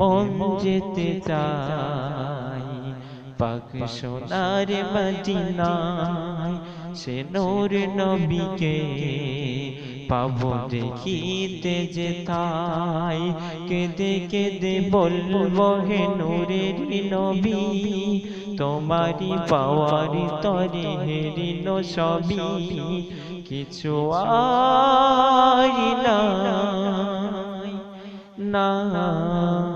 এমন যেতে চাই। পাক সোনার মদিনায় সে নূর নবীকে পাবো দেখিতে যে তাই। কেঁদে কেঁদে বলব, হে নূরের নবী তোমারি পাওয়ার তরে হেরিল সবই। কিছু আর নাই নাই।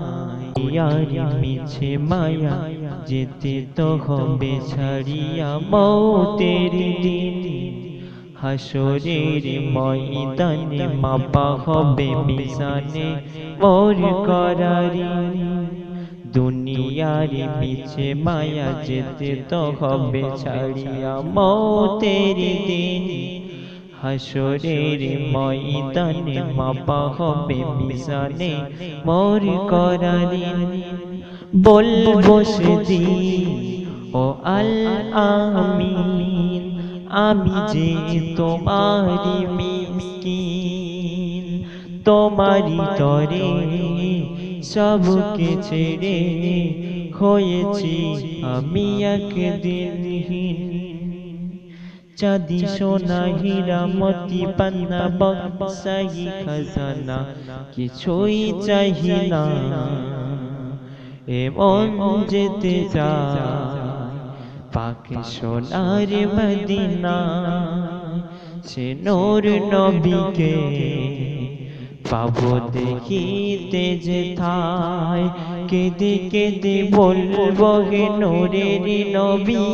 মিছে মায়া, যেতে তো হবে ছাড়িয়া মৌতের দিন। হাসরের ময়দানে মাপা হবে মিশানে মোর করারি। দুনিয়ার মিছে মায়া, যেতে তো হবে ছাড়িয়া মৌতের দিন। হাসরের ময়দানে মাপা হবে মিশানে মোর করারি বলব সেদিন ও আল আমিন আমি যে তোমারি মিসকিন। তোমারি তরে সবকে ছেড়ে হয়েছি আমি একদিনহীন। চাঁদি সোনা হীরা মতি পান্না বক্সাই খাজানা কিছুই চাহি না। এমন যেতে চায় পাক সোনার মদিনা সে নূর নবীকে পাবো দেখিতে যেথায় কেঁদে কেঁদে বলব হে নূরের নবী।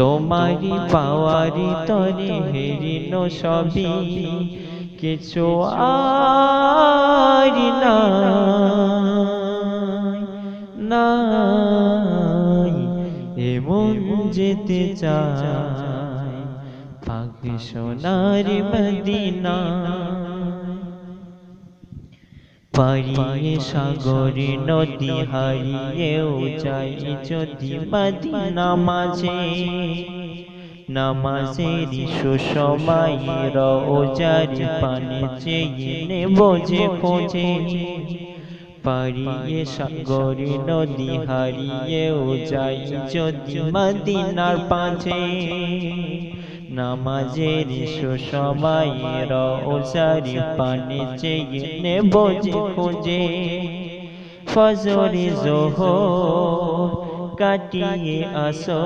তোমারি পাওয়ারি তরে হেরিন সবই। কিছু আর নাই এমন যেতে চাই। পাক সোনার মদিনা। পারিয়ে সাগরে নদী হারিয়েও যাই যদি মদিনা মাঝে নামাজের সুসময় রোজার পানে চেয়ে নেব যে খোঁজে। পারিয়ে সাগরে নদী হারিয়েও যাই যদি মদিনার পাঁচে। নামাজের সুসময় রোজার পানে চেয়ে নেব যে খোঁজে। ফজরে জোহর কাটিয়ে আসো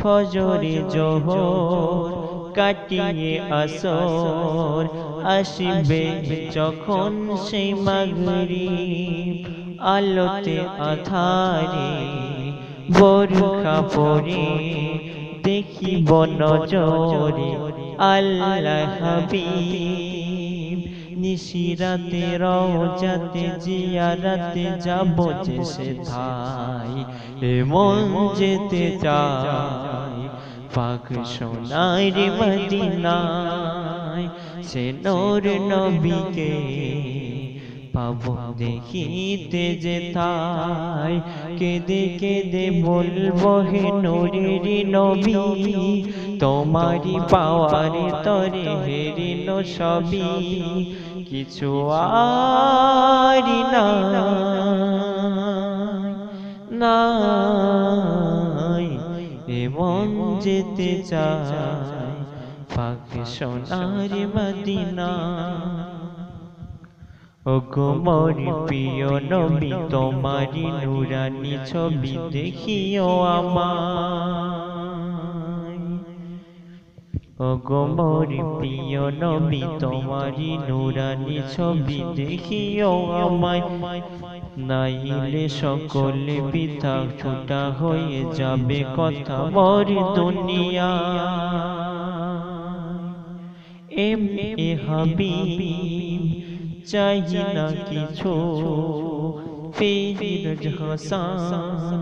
ফজরে জোহর কাটিয়ে আসর। আসবে যখন সেই মাগরি আলোতে আধারে। বরখা পরে দেখিব নজরে আল্লাহ হাবিব। নিশিরাতে রওজাতে জিয়ারাতে যাব যে সে ধাই এমন যেতে চাই পাক সোনার মদিনায়। সে নূর নবীকে পাবো। দেখিতে যেতাই কেঁদে কেঁদে বলব, হে নূরের নবী তোমারি পাওয়ার তরে হেরিল সবই। কিছু আর নাই, এমন যেতে চাই। পাক সোনার মদিনা ও গো মরি প্রিয় নবী তোমারি নুরানি ছবি দেখিও আমায়। ও গো মরি প্রিয় নবী তোমারি নুরানি ছবি দেখিও আমায়। নাইলে সকলে বিথা ছুটা হয়ে যাবে কথা মর দুনিয়া এম এ হাবিব চাই না কিছু। ফিরজ হাসান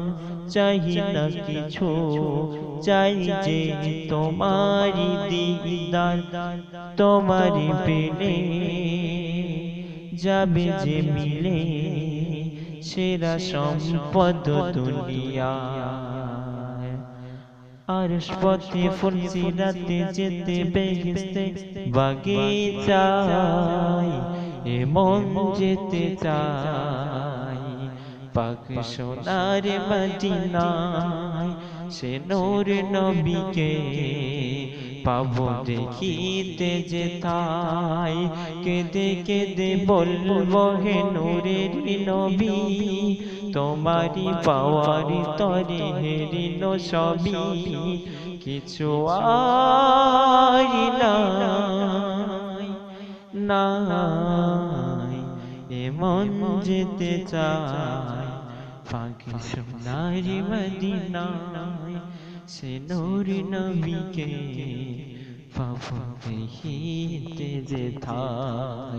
চাই না কিছু। চাই যে তোমারি দিদার তোমারি পেলে যাবে যে মিলে সেরা সম্পদ দুনিয়া আর পথে ফুলসিরাতে যেতে বেহেস্তে বাগিচায় এমন যেতে চাই। পাক সোনার মদিনায় সে নূর নবীকে পাব দেখিতে যেতাই কেঁদে কেঁদে বলব, হে নূরের নবী তোমারি পাওয়ার তরে হেরিল সবই। কিছু আর নাই নাই। এমন যেতে চাই ফাঁকি সোনারি মদিনায় সে নূর নবীকে পাবো দেখিতে যেথায়